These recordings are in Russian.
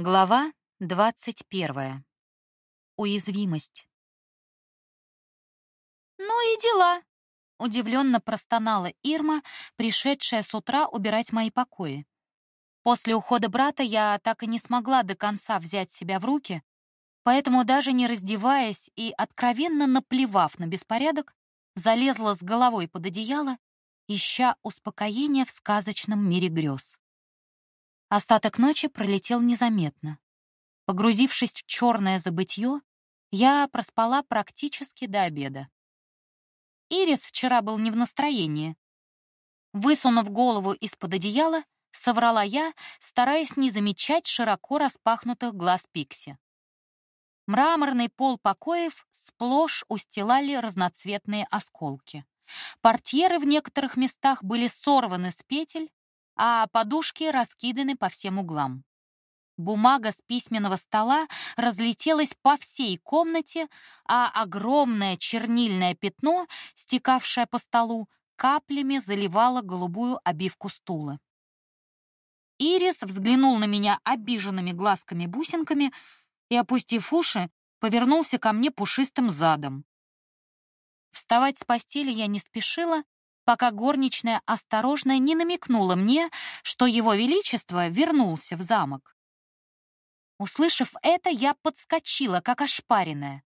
Глава 21. Уязвимость. «Ну и дела!» — удивленно простонала Ирма, пришедшая с утра убирать мои покои. После ухода брата я так и не смогла до конца взять себя в руки, поэтому даже не раздеваясь и откровенно наплевав на беспорядок, залезла с головой под одеяло, ища успокоения в сказочном мире грез. Остаток ночи пролетел незаметно. Погрузившись в черное забытье, я проспала практически до обеда. Ирис вчера был не в настроении. Высунув голову из-под одеяла, соврала я, стараясь не замечать широко распахнутых глаз Пикси. Мраморный пол покоев сплошь устилали разноцветные осколки. Портьеры в некоторых местах были сорваны с петель, а подушки раскиданы по всем углам. Бумага с письменного стола разлетелась по всей комнате, а огромное чернильное пятно, стекавшее по столу, каплями заливало голубую обивку стула. Ирис взглянул на меня обиженными глазками-бусинками и, опустив уши, повернулся ко мне пушистым задом. Вставать с постели я не спешила, пока горничная осторожно не намекнула мне, что его величество вернулся в замок. Услышав это, я подскочила, как ошпаренная.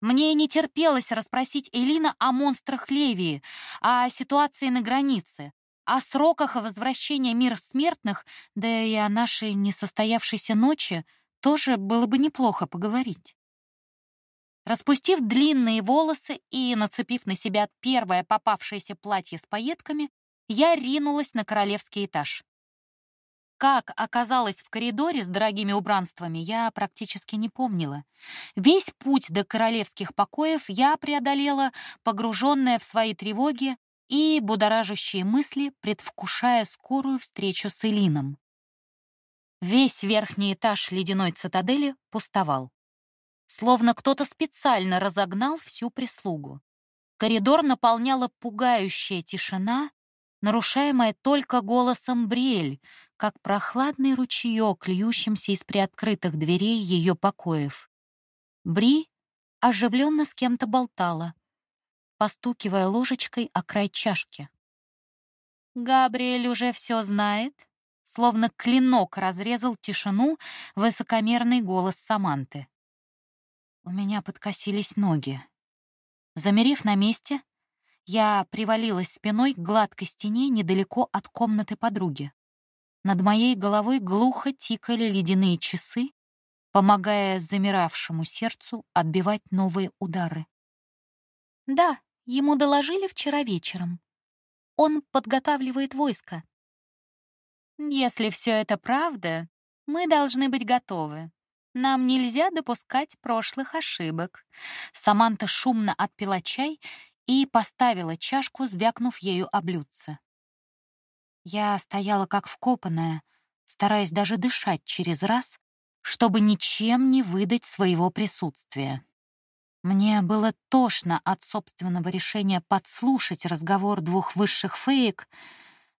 Мне не терпелось расспросить Элина о монстрах Левии, о ситуации на границе, о сроках возвращения мира смертных, да и о нашей несостоявшейся ночи тоже было бы неплохо поговорить. Распустив длинные волосы и нацепив на себя первое попавшееся платье с пайетками, я ринулась на королевский этаж. Как оказалось в коридоре с дорогими убранствами, я практически не помнила. Весь путь до королевских покоев я преодолела, погруженная в свои тревоги и будоражащие мысли, предвкушая скорую встречу с Элином. Весь верхний этаж ледяной цитадели пустовал словно кто-то специально разогнал всю прислугу. Коридор наполняла пугающая тишина, нарушаемая только голосом Бриэль, как прохладный ручеек, льющимся из приоткрытых дверей ее покоев. Бри оживленно с кем-то болтала, постукивая ложечкой о край чашки. «Габриэль уже все знает», словно клинок разрезал тишину высокомерный голос Саманты. У меня подкосились ноги. Замерев на месте, я привалилась спиной к гладкой стене недалеко от комнаты подруги. Над моей головой глухо тикали ледяные часы, помогая замиравшему сердцу отбивать новые удары. Да, ему доложили вчера вечером. Он подготавливает войско. Если все это правда, мы должны быть готовы. Нам нельзя допускать прошлых ошибок. Саманта шумно отпила чай и поставила чашку, звякнув ею о блюдце. Я стояла как вкопанная, стараясь даже дышать через раз, чтобы ничем не выдать своего присутствия. Мне было тошно от собственного решения подслушать разговор двух высших феек,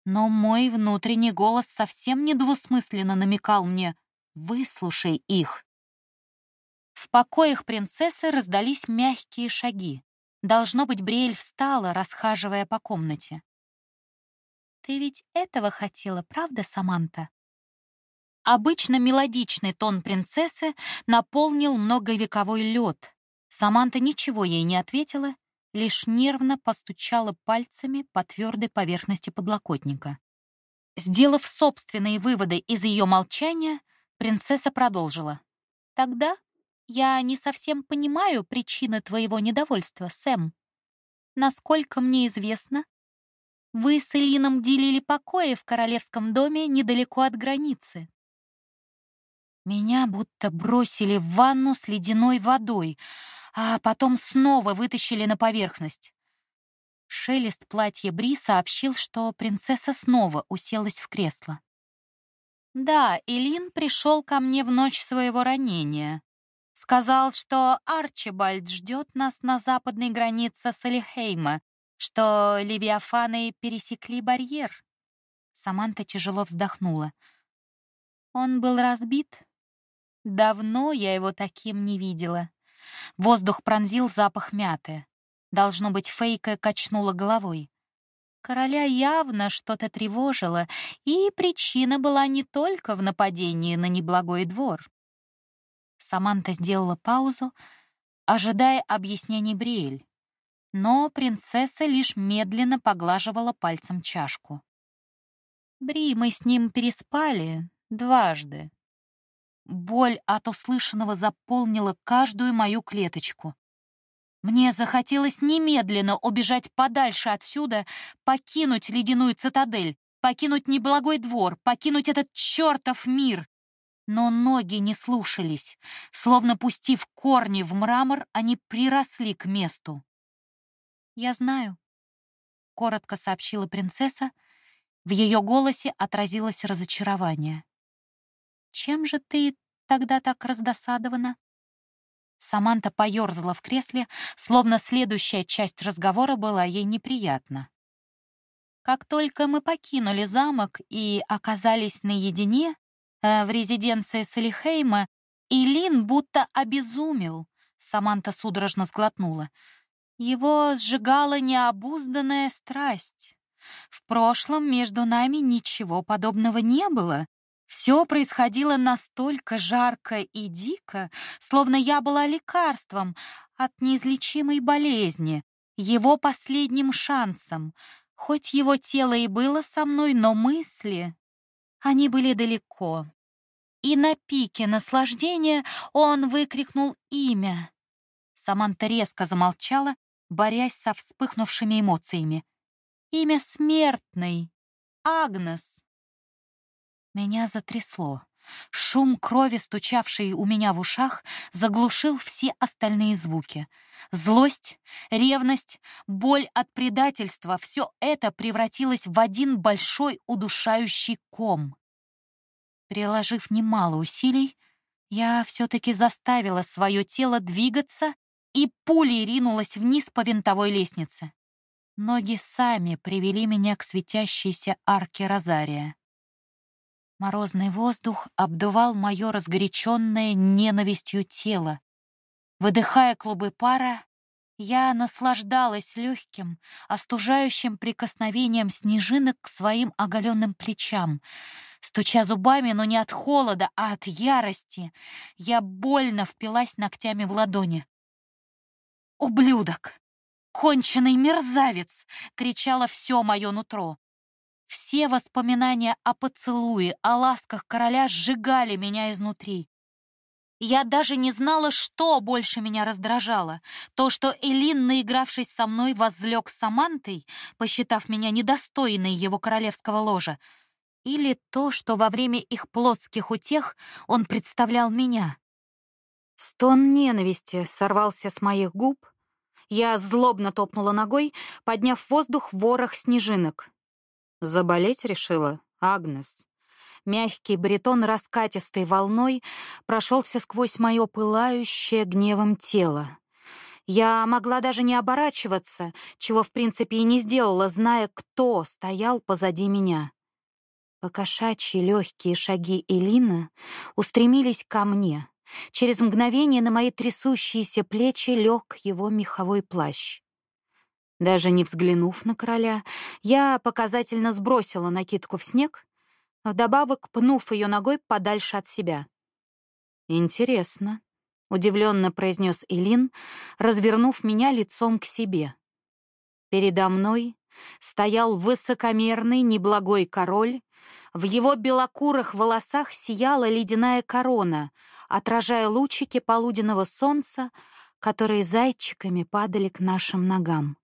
но мой внутренний голос совсем недвусмысленно намекал мне Выслушай их. В покоях принцессы раздались мягкие шаги. Должно быть, Бриэль встала, расхаживая по комнате. «Ты ведь этого хотела, правда, Саманта?» Обычно мелодичный тон принцессы наполнил многовековой лед. Саманта ничего ей не ответила, лишь нервно постучала пальцами по твердой поверхности подлокотника. Сделав собственные выводы из ее молчания, Принцесса продолжила. «Тогда я не совсем понимаю причины твоего недовольства, Сэм. Насколько мне известно, вы с Элином делили покои в королевском доме недалеко от границы. Меня будто бросили в ванну с ледяной водой, а потом снова вытащили на поверхность. Шелест платья Бри сообщил, что принцесса снова уселась в кресло. Да, Илин пришел ко мне в ночь своего ранения. Сказал, что Арчибальд ждет нас на западной границе Салихейма, что левиафаны пересекли барьер. Саманта тяжело вздохнула. Он был разбит. Давно я его таким не видела. Воздух пронзил запах мяты. Должно быть, Фейка качнула головой. Короля явно что-то тревожило, и причина была не только в нападении на неблагой двор. Саманта сделала паузу, ожидая объяснений Бриэль, но принцесса лишь медленно поглаживала пальцем чашку. Бри, мы с ним переспали дважды. Боль от услышанного заполнила каждую мою клеточку. Мне захотелось немедленно убежать подальше отсюда, покинуть ледяную цитадель, покинуть неблагой двор, покинуть этот чертов мир. Но ноги не слушались. Словно пустив корни в мрамор, они приросли к месту. «Я знаю», — коротко сообщила принцесса. В ее голосе отразилось разочарование. «Чем же ты тогда так раздосадована?» Саманта поёрзала в кресле, словно следующая часть разговора была ей неприятна. Как только мы покинули замок и оказались наедине э, в резиденции Салихейма, Илин будто обезумел. Саманта судорожно сглотнула. Его сжигала необузданная страсть. В прошлом между нами ничего подобного не было, все происходило настолько жарко и дико, словно я была лекарством от неизлечимой болезни, его последним шансом. Хоть его тело и было со мной, но мысли, они были далеко. И на пике наслаждения он выкрикнул имя. Саманта резко замолчала, борясь со вспыхнувшими эмоциями. Имя смертной. Агнес. Меня затрясло. Шум крови, стучавший у меня в ушах, заглушил все остальные звуки. Злость, ревность, боль от предательства — все это превратилось в один большой удушающий ком. Приложив немало усилий, я все-таки заставила свое тело двигаться и пулей ринулась вниз по винтовой лестнице. Ноги сами привели меня к светящейся арке Розария. Морозный воздух обдувал мое разгоряченное ненавистью тело. Выдыхая клубы пара, я наслаждалась легким, остужающим прикосновением снежинок к своим оголенным плечам. Стуча зубами, но не от холода, а от ярости, я больно впилась ногтями в ладони. «Ублюдок! Конченый мерзавец!» — кричало все мое нутро. Все воспоминания о поцелуе, о ласках короля сжигали меня изнутри. Я даже не знала, что больше меня раздражало. То, что Элин, наигравшись со мной, возлег с Самантой, посчитав меня недостойной его королевского ложа, или то, что во время их плотских утех он представлял меня. Стон ненависти сорвался с моих губ. Я злобно топнула ногой, подняв в воздух ворох снежинок. Заболеть решила Агнес. Мягкий баритон раскатистой волной прошелся сквозь мое пылающее гневом тело. Я могла даже не оборачиваться, чего в принципе и не сделала, зная, кто стоял позади меня. Покошачьи легкие шаги Элины устремились ко мне. Через мгновение на мои трясущиеся плечи лег его меховой плащ. Даже не взглянув на короля, я показательно сбросила накидку в снег, вдобавок пнув ее ногой подальше от себя. «Интересно», — удивленно произнес Илин, развернув меня лицом к себе. Передо мной стоял высокомерный, неблагой король, в его белокурых волосах сияла ледяная корона, отражая лучики полуденного солнца, которые зайчиками падали к нашим ногам.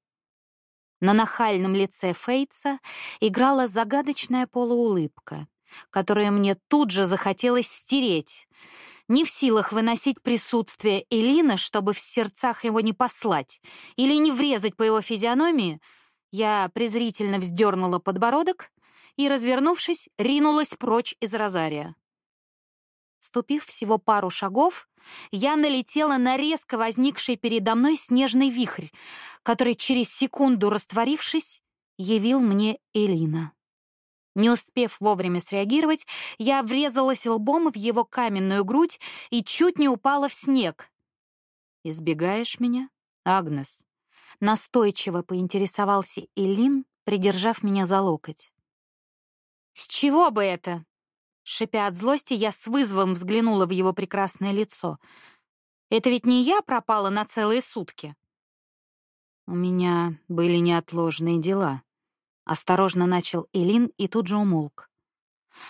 На нахальном лице Фейтса играла загадочная полуулыбка, которую мне тут же захотелось стереть. Не в силах выносить присутствие Элины, чтобы в сердцах его не послать или не врезать по его физиономии, я презрительно вздернула подбородок и, развернувшись, ринулась прочь из розария. Ступив всего пару шагов, я налетела на резко возникший передо мной снежный вихрь, который через секунду растворившись, явил мне Элина. Не успев вовремя среагировать, я врезалась лбом в его каменную грудь и чуть не упала в снег. «Избегаешь меня, Агнес?» Настойчиво поинтересовался Элин, придержав меня за локоть. «С чего бы это?» Шипя от злости, я с вызовом взглянула в его прекрасное лицо. «Это ведь не я пропала на целые сутки?» «У меня были неотложные дела», Осторожно начал Элин и тут же умолк.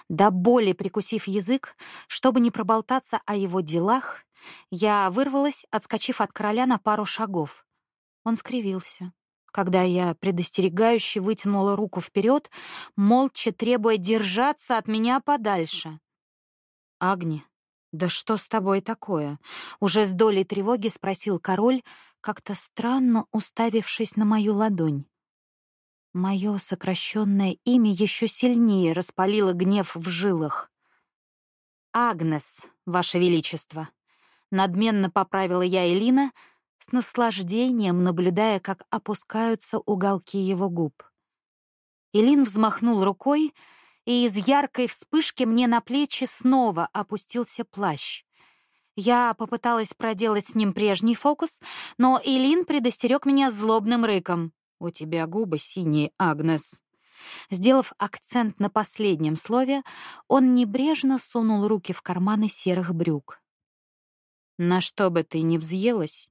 До боли прикусив язык, чтобы не проболтаться о его делах, я вырвалась, отскочив от короля на пару шагов. Он скривился, когда я предостерегающе вытянула руку вперед, молча требуя держаться от меня подальше. «Агни, да что с тобой такое?» — уже с долей тревоги спросил король, как-то странно уставившись на мою ладонь. Мое сокращенное имя еще сильнее распалило гнев в жилах. «Агнес, Ваше Величество!» Надменно поправила я Элина, с наслаждением наблюдая, как опускаются уголки его губ. Элин взмахнул рукой, и из яркой вспышки мне на плечи снова опустился плащ. Я попыталась проделать с ним прежний фокус, но Элин предостерег меня злобным рыком. «У тебя губы синие, Агнес». Сделав акцент на последнем слове, он небрежно сунул руки в карманы серых брюк. «На что бы ты ни взъелась,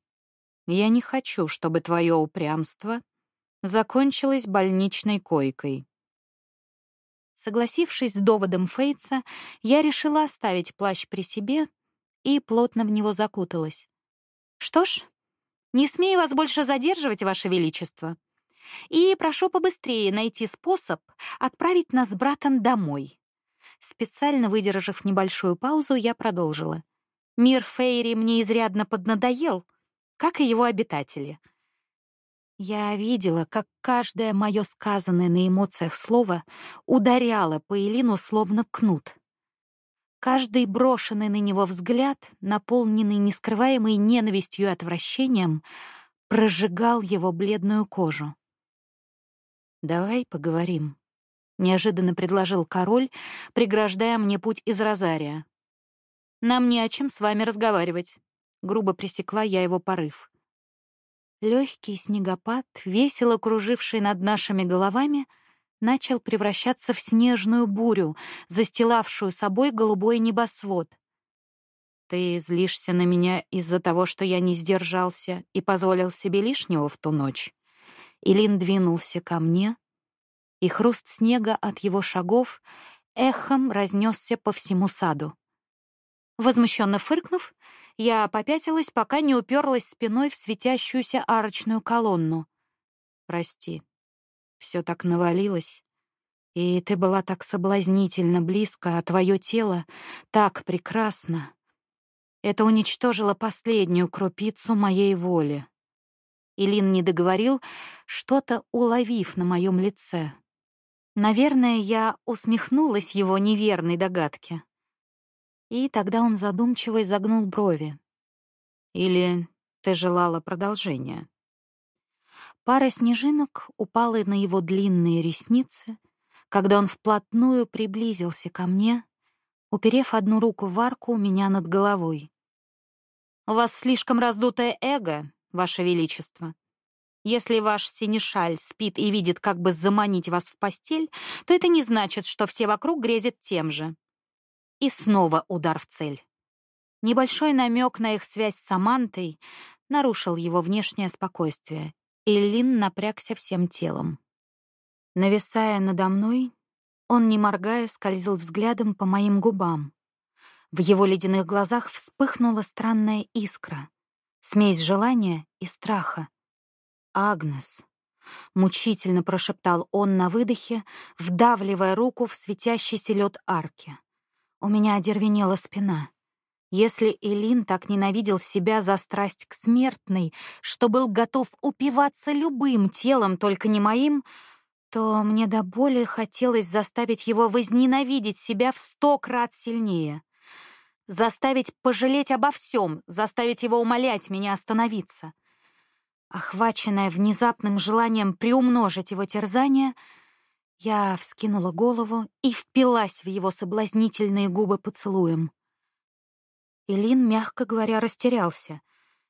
я не хочу, чтобы твое упрямство закончилось больничной койкой». Согласившись с доводом Фейтса, я решила оставить плащ при себе и плотно в него закуталась. «Что ж, не смею вас больше задерживать, Ваше Величество. И прошу побыстрее найти способ отправить нас с братом домой. Специально выдержав небольшую паузу, я продолжила. Мир Фейри мне изрядно поднадоел, как и его обитатели. Я видела, как каждое мое сказанное на эмоциях слово ударяло по Элину словно кнут. Каждый брошенный на него взгляд, наполненный нескрываемой ненавистью и отвращением, прожигал его бледную кожу. «Давай поговорим», — неожиданно предложил король, преграждая мне путь из Розария. «Нам не о чем с вами разговаривать», — грубо пресекла я его порыв. Легкий снегопад, весело круживший над нашими головами, начал превращаться в снежную бурю, застилавшую собой голубой небосвод. «Ты злишься на меня из-за того, что я не сдержался и позволил себе лишнего в ту ночь?» Илин двинулся ко мне, и хруст снега от его шагов эхом разнесся по всему саду. Возмущенно фыркнув, я попятилась, пока не уперлась спиной в светящуюся арочную колонну. «Прости, все так навалилось, и ты была так соблазнительно близко, а твое тело так прекрасно. Это уничтожило последнюю крупицу моей воли». Илин не договорил, что-то уловив на моем лице. Наверное, я усмехнулась его неверной догадке. И тогда он задумчиво изогнул брови. Или ты желала продолжения? Пара снежинок упала на его длинные ресницы, когда он вплотную приблизился ко мне, уперев одну руку в арку у меня над головой. «У вас слишком раздутое эго, Ваше Величество. Если ваш синешаль спит и видит, как бы заманить вас в постель, то это не значит, что все вокруг грезят тем же. И снова удар в цель. Небольшой намек на их связь с Самантой нарушил его внешнее спокойствие, и Лин напрягся всем телом. Нависая надо мной, он, не моргая, скользил взглядом по моим губам. В его ледяных глазах вспыхнула странная искра смесь желания и страха. «Агнес», — мучительно прошептал он на выдохе, вдавливая руку в светящийся лед арки. У меня одервенела спина. Если Элин так ненавидел себя за страсть к смертной, что был готов упиваться любым телом, только не моим, то мне до боли хотелось заставить его возненавидеть себя в сто крат сильнее заставить пожалеть обо всем, заставить его умолять меня остановиться. Охваченная внезапным желанием приумножить его терзания, Я вскинула голову и впилась в его соблазнительные губы поцелуем. Илин, мягко говоря, растерялся.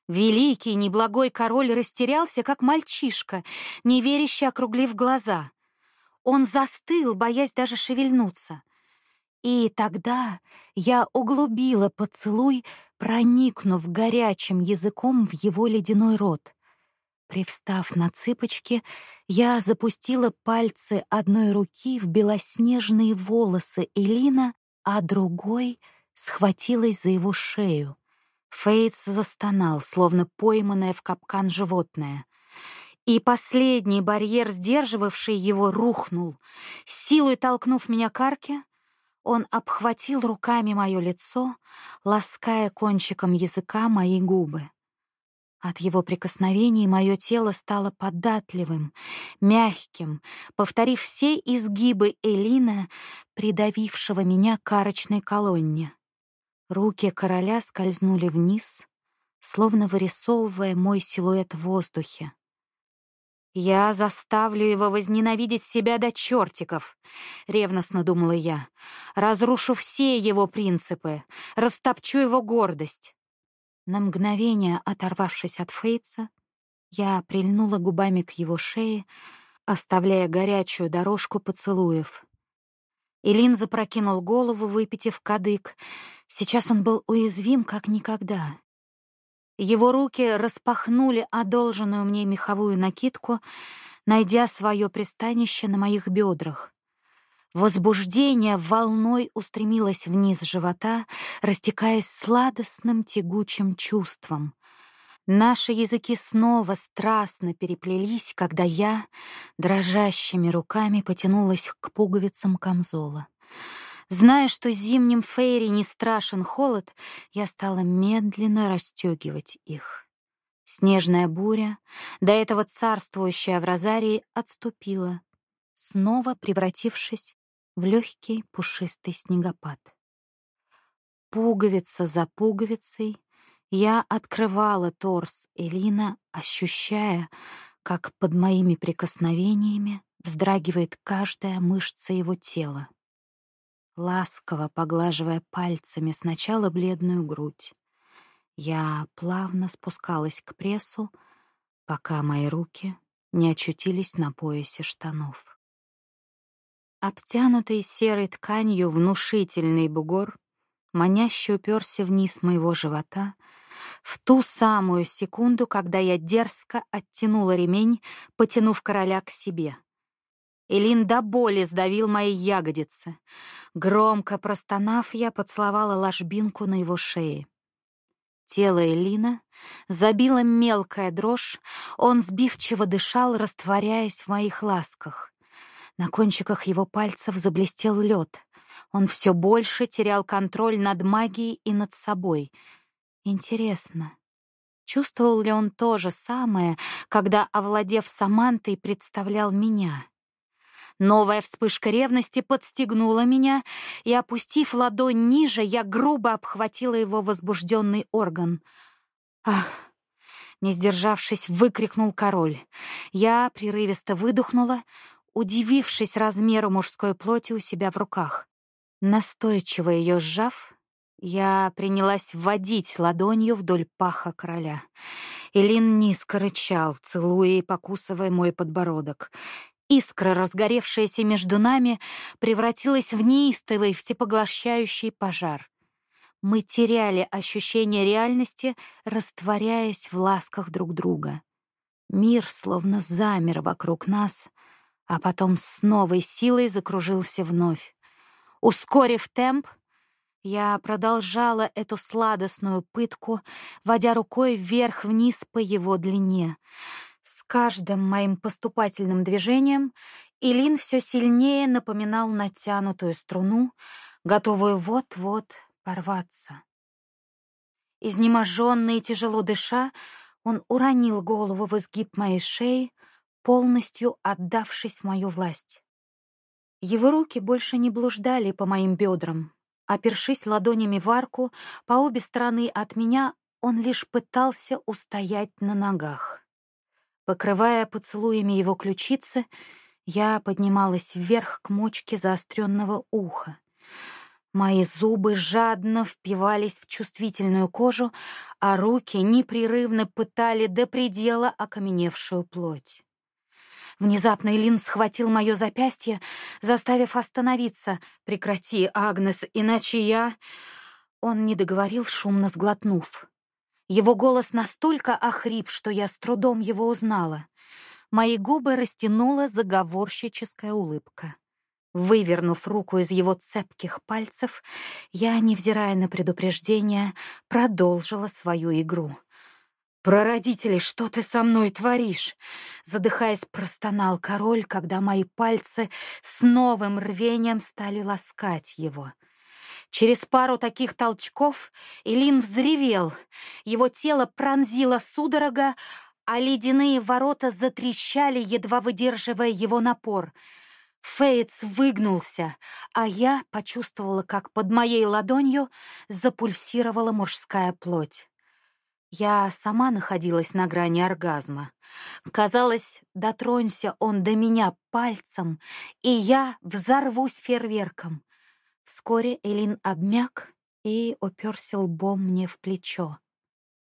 Великий, неблагой король растерялся, как мальчишка, неверяще округлив глаза. Он застыл, боясь даже шевельнуться. И тогда я углубила поцелуй, проникнув горячим языком в его ледяной рот. Привстав на цыпочки, я запустила пальцы одной руки в белоснежные волосы Элина, а другой схватилась за его шею. Фейтс застонал, словно пойманное в капкан животное. И последний барьер, сдерживавший его, рухнул. силой толкнув меня к арке, он обхватил руками мое лицо, лаская кончиком языка мои губы. От его прикосновений мое тело стало податливым, мягким, повторив все изгибы Элина, придавившего меня к арочной колонне. Руки короля скользнули вниз, словно вырисовывая мой силуэт в воздухе. «Я заставлю его возненавидеть себя до чертиков», — ревностно думала я. «Разрушу все его принципы, растопчу его гордость». На мгновение оторвавшись от Фейтса, я прильнула губами к его шее, оставляя горячую дорожку поцелуев. Илин запрокинул голову, выпитив кадык. Сейчас он был уязвим, как никогда. Его руки распахнули одолженную мне меховую накидку, найдя свое пристанище на моих бедрах. Возбуждение волной устремилось вниз живота, растекаясь сладостным тягучим чувством. Наши языки снова страстно переплелись, когда я дрожащими руками потянулась к пуговицам камзола. Зная, что зимним фейри не страшен холод, я стала медленно расстегивать их. Снежная буря, до этого царствующая в Розарии, отступила, снова превратившись в легкий пушистый снегопад. Пуговица за пуговицей я открывала торс Элина, ощущая, как под моими прикосновениями вздрагивает каждая мышца его тела. Ласково поглаживая пальцами сначала бледную грудь, я плавно спускалась к прессу, пока мои руки не очутились на поясе штанов. Обтянутый серой тканью внушительный бугор маняще уперся вниз моего живота в ту самую секунду, когда я дерзко оттянула ремень, потянув короля к себе. Элин до боли сдавил мои ягодицы. Громко простонав, я поцеловала ложбинку на его шее. Тело Элина забила мелкая дрожь, он сбивчиво дышал, растворяясь в моих ласках. На кончиках его пальцев заблестел лед. Он все больше терял контроль над магией и над собой. Интересно, чувствовал ли он то же самое, когда, овладев Самантой, представлял меня? Новая вспышка ревности подстегнула меня, и, опустив ладонь ниже, я грубо обхватила его возбужденный орган. «Ах!» Не сдержавшись, выкрикнул король. Я прерывисто выдохнула, удивившись размеру мужской плоти у себя в руках. Настойчиво ее сжав, я принялась вводить ладонью вдоль паха короля. Илин низко рычал, целуя и покусывая мой подбородок. Искра, разгоревшаяся между нами, превратилась в неистовый, всепоглощающий пожар. Мы теряли ощущение реальности, растворяясь в ласках друг друга. Мир словно замер вокруг нас, а потом с новой силой закружился вновь. Ускорив темп, я продолжала эту сладостную пытку, водя рукой вверх-вниз по его длине. С каждым моим поступательным движением Илин все сильнее напоминал натянутую струну, готовую вот-вот порваться. Изнеможенный и тяжело дыша, он уронил голову в изгиб моей шеи, полностью отдавшись в мою власть. Его руки больше не блуждали по моим бедрам. Опершись ладонями в арку, по обе стороны от меня он лишь пытался устоять на ногах. Покрывая поцелуями его ключицы, Я поднималась вверх к мочке заостренного уха. Мои зубы жадно впивались в чувствительную кожу, а руки непрерывно пытали до предела окаменевшую плоть. Внезапно Элин схватил мое запястье, заставив остановиться. «Прекрати, Агнес, иначе я...» Он не договорил, шумно сглотнув. Его голос настолько охрип, что я с трудом его узнала. Мои губы растянула заговорщическая улыбка. Вывернув руку из его цепких пальцев, я, невзирая на предупреждение, продолжила свою игру. «Прародители, что ты со мной творишь?» Задыхаясь, простонал король, когда мои пальцы с новым рвением стали ласкать его. Через пару таких толчков Илин взревел. Его тело пронзило судорога, а ледяные ворота затрещали, едва выдерживая его напор. Фейтс выгнулся, а я почувствовала, как под моей ладонью запульсировала мужская плоть. Я сама находилась на грани оргазма. Казалось, дотронься он до меня пальцем, и я взорвусь фейерверком. Вскоре Элин обмяк и уперся лбом мне в плечо.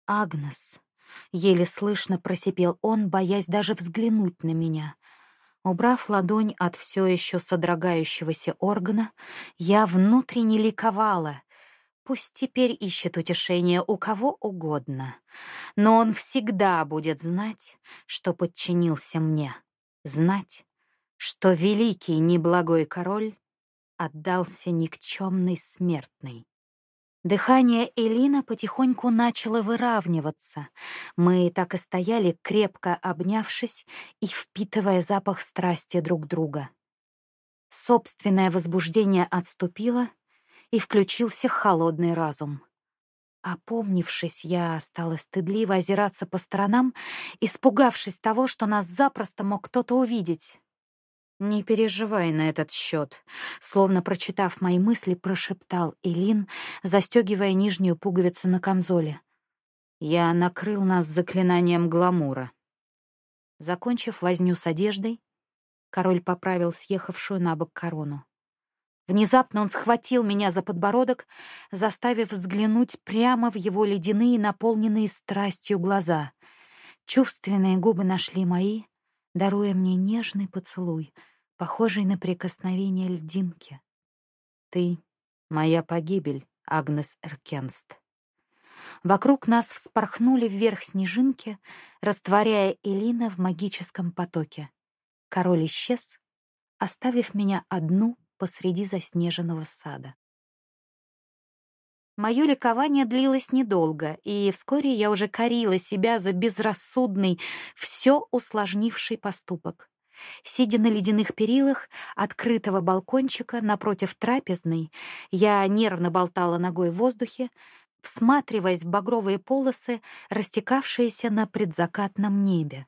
«Агнес», — еле слышно просипел он, боясь даже взглянуть на меня. Убрав ладонь от все еще содрогающегося органа, я внутренне ликовала — Пусть теперь ищет утешение у кого угодно, но он всегда будет знать, что подчинился мне, знать, что великий неблагой король отдался никчемной смертной. Дыхание Элина потихоньку начало выравниваться. Мы так и стояли, крепко обнявшись и впитывая запах страсти друг друга. Собственное возбуждение отступило — и включился холодный разум. Опомнившись, я стала стыдливо озираться по сторонам, испугавшись того, что нас запросто мог кто-то увидеть. «Не переживай на этот счет», — словно прочитав мои мысли, прошептал Элин, застегивая нижнюю пуговицу на камзоле. «Я накрыл нас заклинанием гламура». Закончив возню с одеждой, король поправил съехавшую на бок корону. Внезапно он схватил меня за подбородок, заставив взглянуть прямо в его ледяные, наполненные страстью глаза. Чувственные губы нашли мои, даруя мне нежный поцелуй, похожий на прикосновение льдинки. «Ты — моя погибель, Агнес Эркенст». Вокруг нас вспорхнули вверх снежинки, растворяя Элина в магическом потоке. Король исчез, оставив меня одну посреди заснеженного сада. Мое ликование длилось недолго, и вскоре я уже корила себя за безрассудный, все усложнивший поступок. Сидя на ледяных перилах открытого балкончика напротив трапезной, я нервно болтала ногой в воздухе, всматриваясь в багровые полосы, растекавшиеся на предзакатном небе.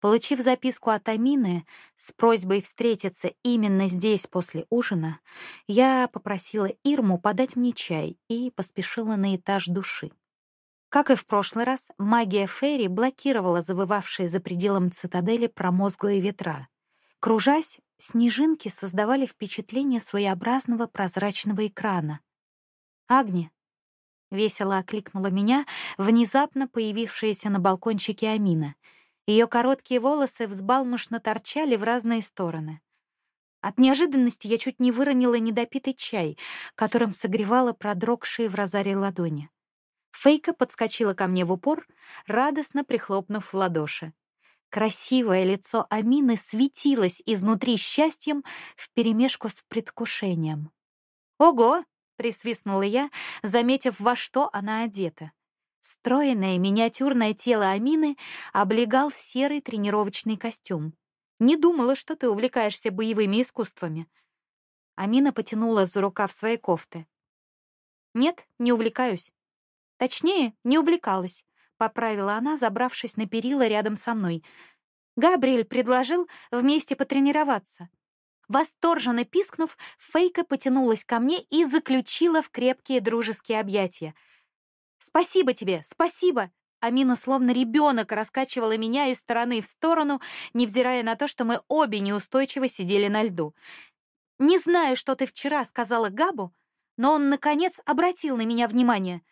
Получив записку от Амины с просьбой встретиться именно здесь после ужина, я попросила Ирму подать мне чай и поспешила на этаж души. Как и в прошлый раз, магия Ферри блокировала завывавшие за пределом цитадели промозглые ветра. Кружась, снежинки создавали впечатление своеобразного прозрачного экрана. «Агни!» — весело окликнула меня внезапно появившаяся на балкончике Амина — ее короткие волосы взбалмошно торчали в разные стороны. От неожиданности я чуть не выронила недопитый чай, которым согревала продрогшие в розаре ладони. Фейка подскочила ко мне в упор, радостно прихлопнув в ладоши. Красивое лицо Амины светилось изнутри счастьем вперемешку с предвкушением. «Ого!» — присвистнула я, заметив, во что она одета. Стройное миниатюрное тело Амины облегал серый тренировочный костюм. «Не думала, что ты увлекаешься боевыми искусствами». Амина потянула за рукав своей кофты. «Нет, не увлекаюсь. Точнее, не увлекалась», — поправила она, забравшись на перила рядом со мной. Габриэль предложил вместе потренироваться. Восторженно пискнув, Фейка потянулась ко мне и заключила в крепкие дружеские объятия — «Спасибо тебе, спасибо!» Амина словно ребенок раскачивала меня из стороны в сторону, невзирая на то, что мы обе неустойчиво сидели на льду. «Не знаю, что ты вчера сказала Габу, но он, наконец, обратил на меня внимание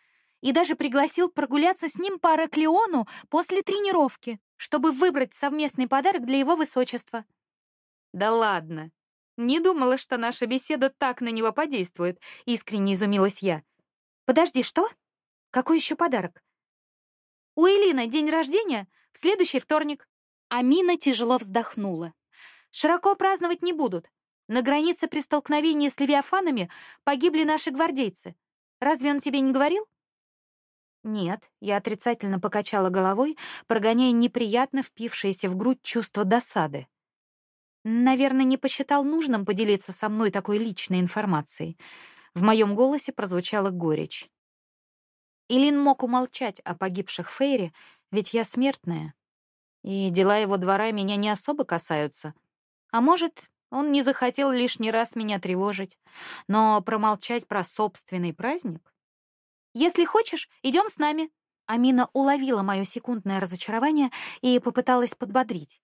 и даже пригласил прогуляться с ним по Араклеону после тренировки, чтобы выбрать совместный подарок для его высочества». «Да ладно! Не думала, что наша беседа так на него подействует», — искренне изумилась я. «Подожди, что? Какой еще подарок?» У Элины день рождения в следующий вторник. Амина тяжело вздохнула. Широко праздновать не будут. На границе при столкновении с левиафанами погибли наши гвардейцы. Разве он тебе не говорил? Нет, я отрицательно покачала головой, прогоняя неприятно впившееся в грудь чувство досады. Наверное, не посчитал нужным поделиться со мной такой личной информацией. В моем голосе прозвучала горечь. Илин мог умолчать о погибших Фейре, ведь я смертная. И дела его двора меня не особо касаются. А может, он не захотел лишний раз меня тревожить, но промолчать про собственный праздник? «Если хочешь, идем с нами». Амина уловила мое секундное разочарование и попыталась подбодрить.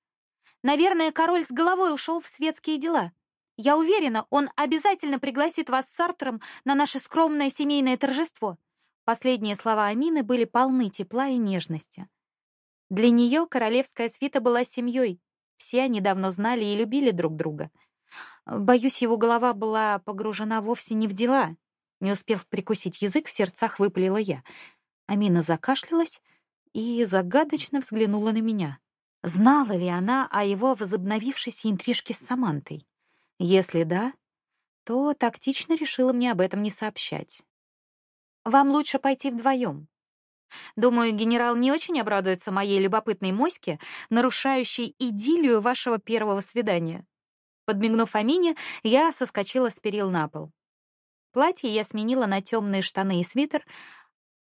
«Наверное, король с головой ушел в светские дела. Я уверена, он обязательно пригласит вас с Артуром на наше скромное семейное торжество. Последние слова Амины были полны тепла и нежности. Для нее королевская свита была семьей. Все они давно знали и любили друг друга. Боюсь, его голова была погружена вовсе не в дела. Не успев прикусить язык, в сердцах выпалила я. Амина закашлялась и загадочно взглянула на меня. Знала ли она о его возобновившейся интрижке с Самантой? Если да, то тактично решила мне об этом не сообщать. Вам лучше пойти вдвоем. Думаю, генерал не очень обрадуется моей любопытной моське, нарушающей идиллию вашего первого свидания. Подмигнув Амине, я соскочила с перил на пол. Платье я сменила на темные штаны и свитер,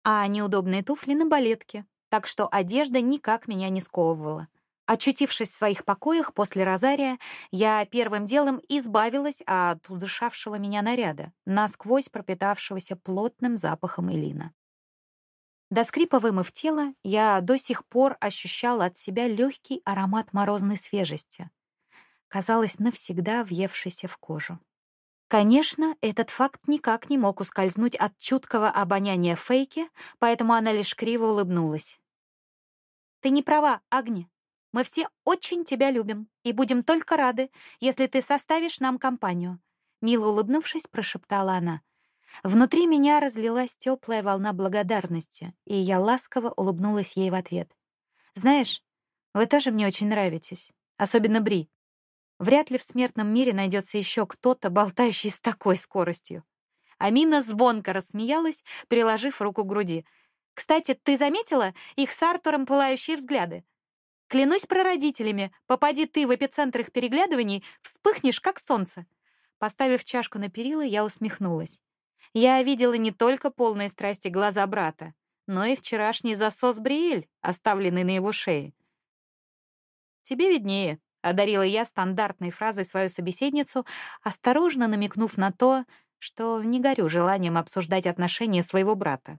а неудобные туфли на балетки, так что одежда никак меня не сковывала. Очутившись в своих покоях после розария, я первым делом избавилась от удышавшего меня наряда, насквозь пропитавшегося плотным запахом Элина. До скрипа вымыв тело, я до сих пор ощущала от себя легкий аромат морозной свежести, казалось, навсегда въевшийся в кожу. Конечно, этот факт никак не мог ускользнуть от чуткого обоняния Фейки, поэтому она лишь криво улыбнулась. «Ты не права, Агни. Мы все очень тебя любим и будем только рады, если ты составишь нам компанию», — мило улыбнувшись, прошептала она. Внутри меня разлилась теплая волна благодарности, и я ласково улыбнулась ей в ответ. «Знаешь, вы тоже мне очень нравитесь, особенно Бри. Вряд ли в смертном мире найдется еще кто-то, болтающий с такой скоростью». Амина звонко рассмеялась, приложив руку к груди. «Кстати, ты заметила их с Артуром пылающие взгляды? Клянусь прародителями, попади ты в эпицентр их переглядываний, вспыхнешь, как солнце. Поставив чашку на перила, я усмехнулась. Я видела не только полные страсти глаза брата, но и вчерашний засос Бриэль, оставленный на его шее. «Тебе виднее», — одарила я стандартной фразой свою собеседницу, осторожно намекнув на то, что не горю желанием обсуждать отношения своего брата.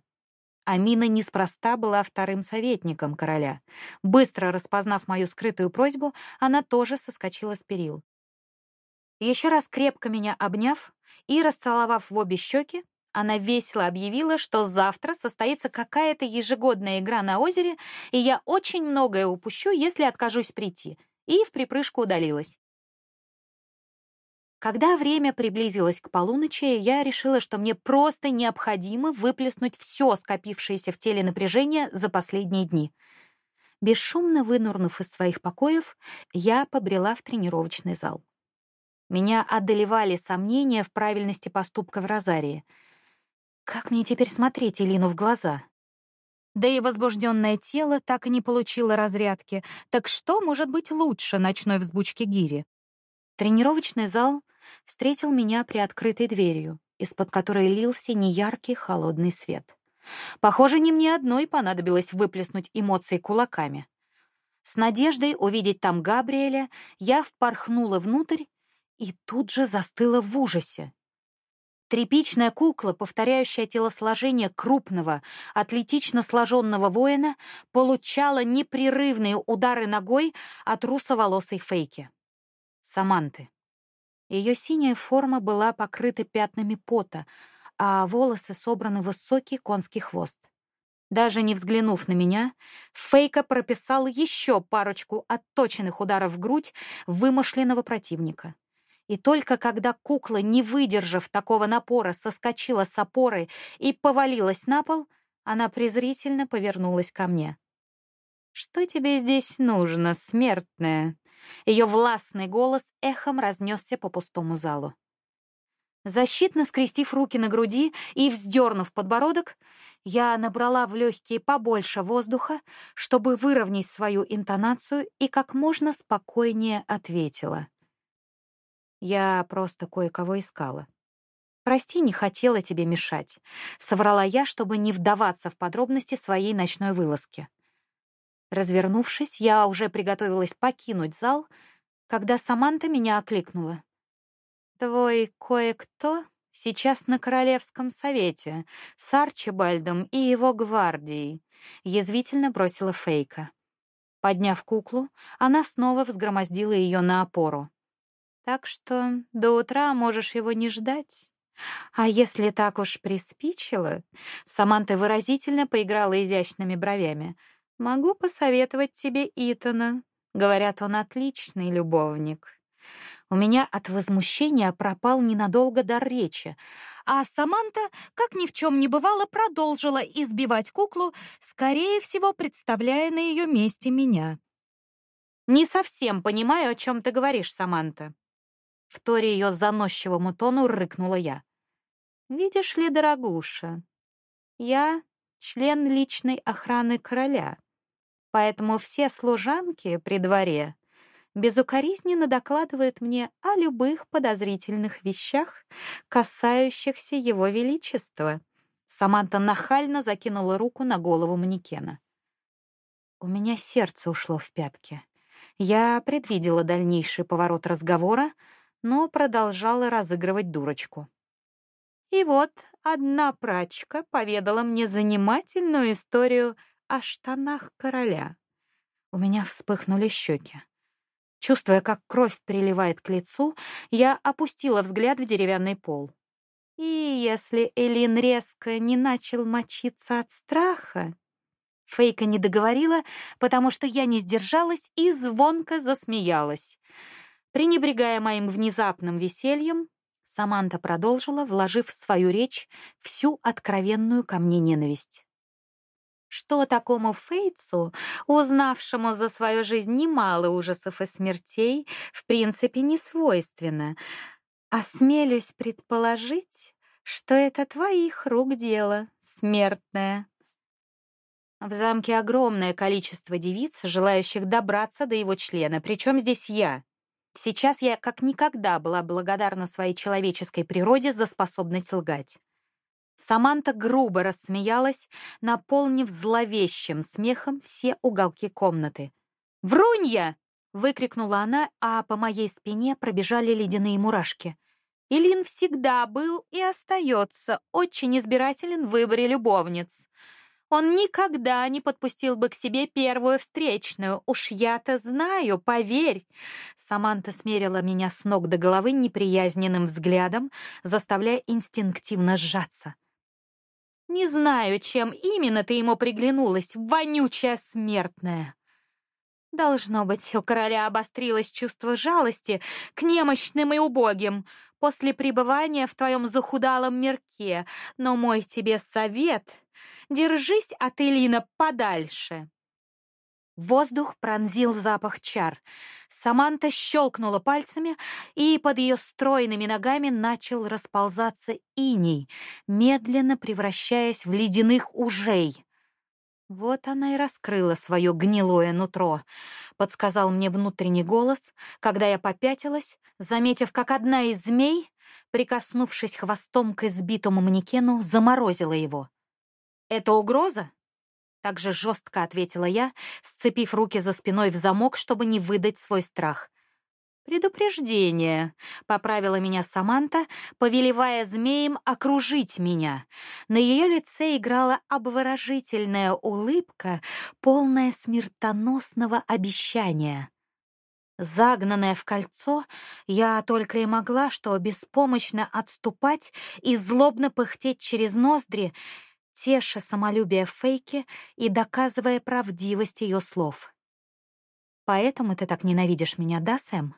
Амина неспроста была вторым советником короля. Быстро распознав мою скрытую просьбу, она тоже соскочила с перил. Еще раз крепко меня обняв и расцеловав в обе щеки, она весело объявила, что завтра состоится какая-то ежегодная игра на озере, и я очень многое упущу, если откажусь прийти, и в припрыжку удалилась. Когда время приблизилось к полуночи, я решила, что мне просто необходимо выплеснуть все скопившееся в теле напряжение за последние дни. Бесшумно вынурнув из своих покоев, я побрела в тренировочный зал. Меня одолевали сомнения в правильности поступка в Розарии. Как мне теперь смотреть Элину в глаза? Да и возбужденное тело так и не получило разрядки. Так что может быть лучше ночной взбучки гири? Тренировочный зал встретил меня при открытой дверью, из-под которой лился неяркий холодный свет. Похоже, не мне одной понадобилось выплеснуть эмоции кулаками. С надеждой увидеть там Габриэля я впорхнула внутрь и тут же застыла в ужасе. Тряпичная кукла, повторяющая телосложение крупного, атлетично сложенного воина, получала непрерывные удары ногой от русоволосой фейки. Саманты. Ее синяя форма была покрыта пятнами пота, а волосы собраны в высокий конский хвост. Даже не взглянув на меня, Фейка прописал еще парочку отточенных ударов в грудь вымышленного противника. И только когда кукла, не выдержав такого напора, соскочила с опоры и повалилась на пол, она презрительно повернулась ко мне. «Что тебе здесь нужно, смертная?» Ее властный голос эхом разнесся по пустому залу. Защитно скрестив руки на груди и вздернув подбородок, я набрала в легкие побольше воздуха, чтобы выровнять свою интонацию и как можно спокойнее ответила. Я просто кое-кого искала. Прости, не хотела тебе мешать. Соврала я, чтобы не вдаваться в подробности своей ночной вылазки. Развернувшись, я уже приготовилась покинуть зал, когда Саманта меня окликнула. «Твой кое-кто сейчас на Королевском совете с Арчибальдом и его гвардией», — язвительно бросила Фейка. Подняв куклу, она снова взгромоздила ее на опору. «Так что до утра можешь его не ждать». А если так уж приспичило, Саманта выразительно поиграла изящными бровями. Могу посоветовать тебе Итана. Говорят, он отличный любовник. У меня от возмущения пропал ненадолго дар речи, а Саманта, как ни в чем не бывало, продолжила избивать куклу, скорее всего, представляя на ее месте меня. Не совсем понимаю, о чем ты говоришь, Саманта. В торе ее заносчивому тону рыкнула я. Видишь ли, дорогуша, я член личной охраны короля, поэтому все служанки при дворе безукоризненно докладывают мне о любых подозрительных вещах, касающихся его величества. Саманта нахально закинула руку на голову манекена. У меня сердце ушло в пятки. Я предвидела дальнейший поворот разговора, но продолжала разыгрывать дурочку. И вот одна прачка поведала мне занимательную историю о штанах короля. У меня вспыхнули щеки. Чувствуя, как кровь приливает к лицу, я опустила взгляд в деревянный пол. И если Элин резко не начал мочиться от страха, Фейка не договорила, потому что я не сдержалась и звонко засмеялась. Пренебрегая моим внезапным весельем, Саманта продолжила, вложив в свою речь всю откровенную ко мне ненависть. Что такому Фейтсу, узнавшему за свою жизнь немало ужасов и смертей, в принципе не свойственно? Осмелюсь предположить, что это твоих рук дело, смертное. В замке огромное количество девиц, желающих добраться до его члена, причем здесь я. Сейчас я как никогда была благодарна своей человеческой природе за способность лгать. Саманта грубо рассмеялась, наполнив зловещим смехом все уголки комнаты. «Врунья!» — выкрикнула она, а по моей спине пробежали ледяные мурашки. Илин всегда был и остается очень избирателен в выборе любовниц. Он никогда не подпустил бы к себе первую встречную. Уж я-то знаю, поверь. Саманта смерила меня с ног до головы неприязненным взглядом, заставляя инстинктивно сжаться. Не знаю, чем именно ты ему приглянулась, вонючая смертная. Должно быть, у короля обострилось чувство жалости к немощным и убогим после пребывания в твоем захудалом мирке, но мой тебе совет — держись от Элина подальше. Воздух пронзил запах чар. Саманта щелкнула пальцами, и под ее стройными ногами начал расползаться иней, медленно превращаясь в ледяных ужей. Вот она и раскрыла свое гнилое нутро, подсказал мне внутренний голос, когда я попятилась, заметив, как одна из змей, прикоснувшись хвостом к избитому манекену, заморозила его. Это угроза? Также жестко ответила я, сцепив руки за спиной в замок, чтобы не выдать свой страх. «Предупреждение», — поправила меня Саманта, повелевая змеем окружить меня. На ее лице играла обворожительная улыбка, полная смертоносного обещания. Загнанная в кольцо, я только и могла что беспомощно отступать и злобно пыхтеть через ноздри, теша самолюбие Фейки и доказывая правдивость ее слов. «Поэтому ты так ненавидишь меня, да, Сэм?»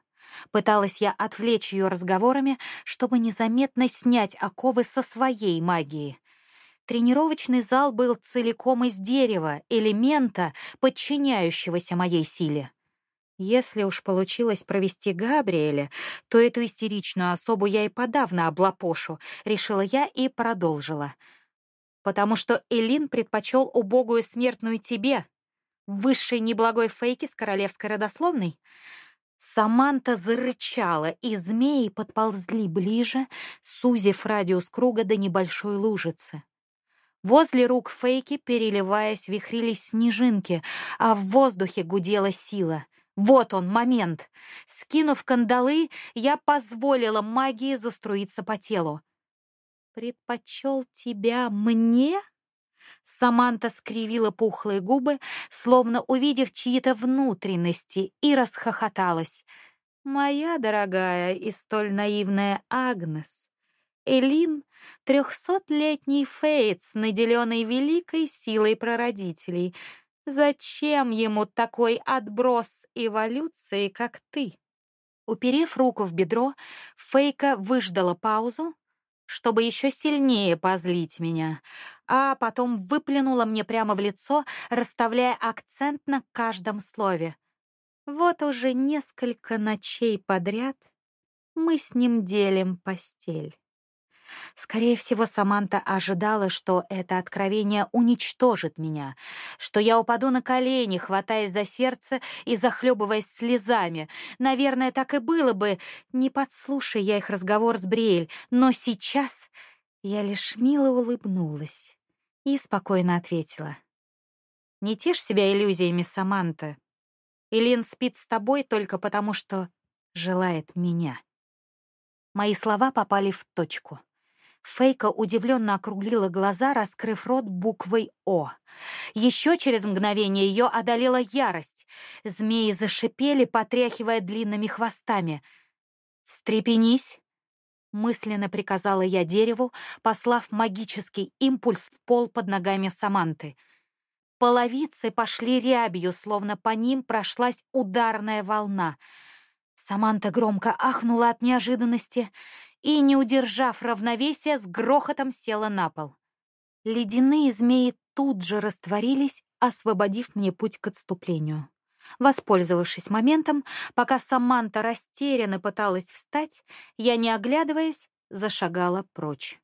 Пыталась я отвлечь ее разговорами, чтобы незаметно снять оковы со своей магии. Тренировочный зал был целиком из дерева, элемента, подчиняющегося моей силе. Если уж получилось провести Габриэля, то эту истеричную особу я и подавно облапошу, решила я и продолжила. Потому что Элин предпочел убогую смертную тебе, высшей неблагой фейки с королевской родословной. Саманта зарычала, и змеи подползли ближе, сузив радиус круга до небольшой лужицы. Возле рук Фейки, переливаясь, вихрились снежинки, а в воздухе гудела сила. Вот он, момент. Скинув кандалы, я позволила магии заструиться по телу. «Предпочел тебя мне?» Саманта скривила пухлые губы, словно увидев чьи-то внутренности, и расхохоталась. «Моя дорогая и столь наивная Агнес, Элин — трехсотлетний Фейтс, наделенный великой силой прародителей. Зачем ему такой отброс эволюции, как ты?» Уперев руку в бедро, Фейка выждала паузу, чтобы еще сильнее позлить меня, а потом выплюнула мне прямо в лицо, расставляя акцент на каждом слове. Вот уже несколько ночей подряд мы с ним делим постель. Скорее всего, Саманта ожидала, что это откровение уничтожит меня, что я упаду на колени, хватаясь за сердце и захлебываясь слезами. Наверное, так и было бы, не подслушай я их разговор с Бриэль, но сейчас я лишь мило улыбнулась и спокойно ответила. «Не тешь себя иллюзиями, Саманта. Илин спит с тобой только потому, что желает меня». Мои слова попали в точку. Фейка удивленно округлила глаза, раскрыв рот буквой «О». Еще через мгновение ее одолела ярость. Змеи зашипели, потряхивая длинными хвостами. «Встрепенись!» — мысленно приказала я дереву, послав магический импульс в пол под ногами Саманты. Половицы пошли рябью, словно по ним прошлась ударная волна. Саманта громко ахнула от неожиданности и, не удержав равновесия, с грохотом села на пол. Ледяные змеи тут же растворились, освободив мне путь к отступлению. Воспользовавшись моментом, пока Саманта растерянно пыталась встать, я, не оглядываясь, зашагала прочь.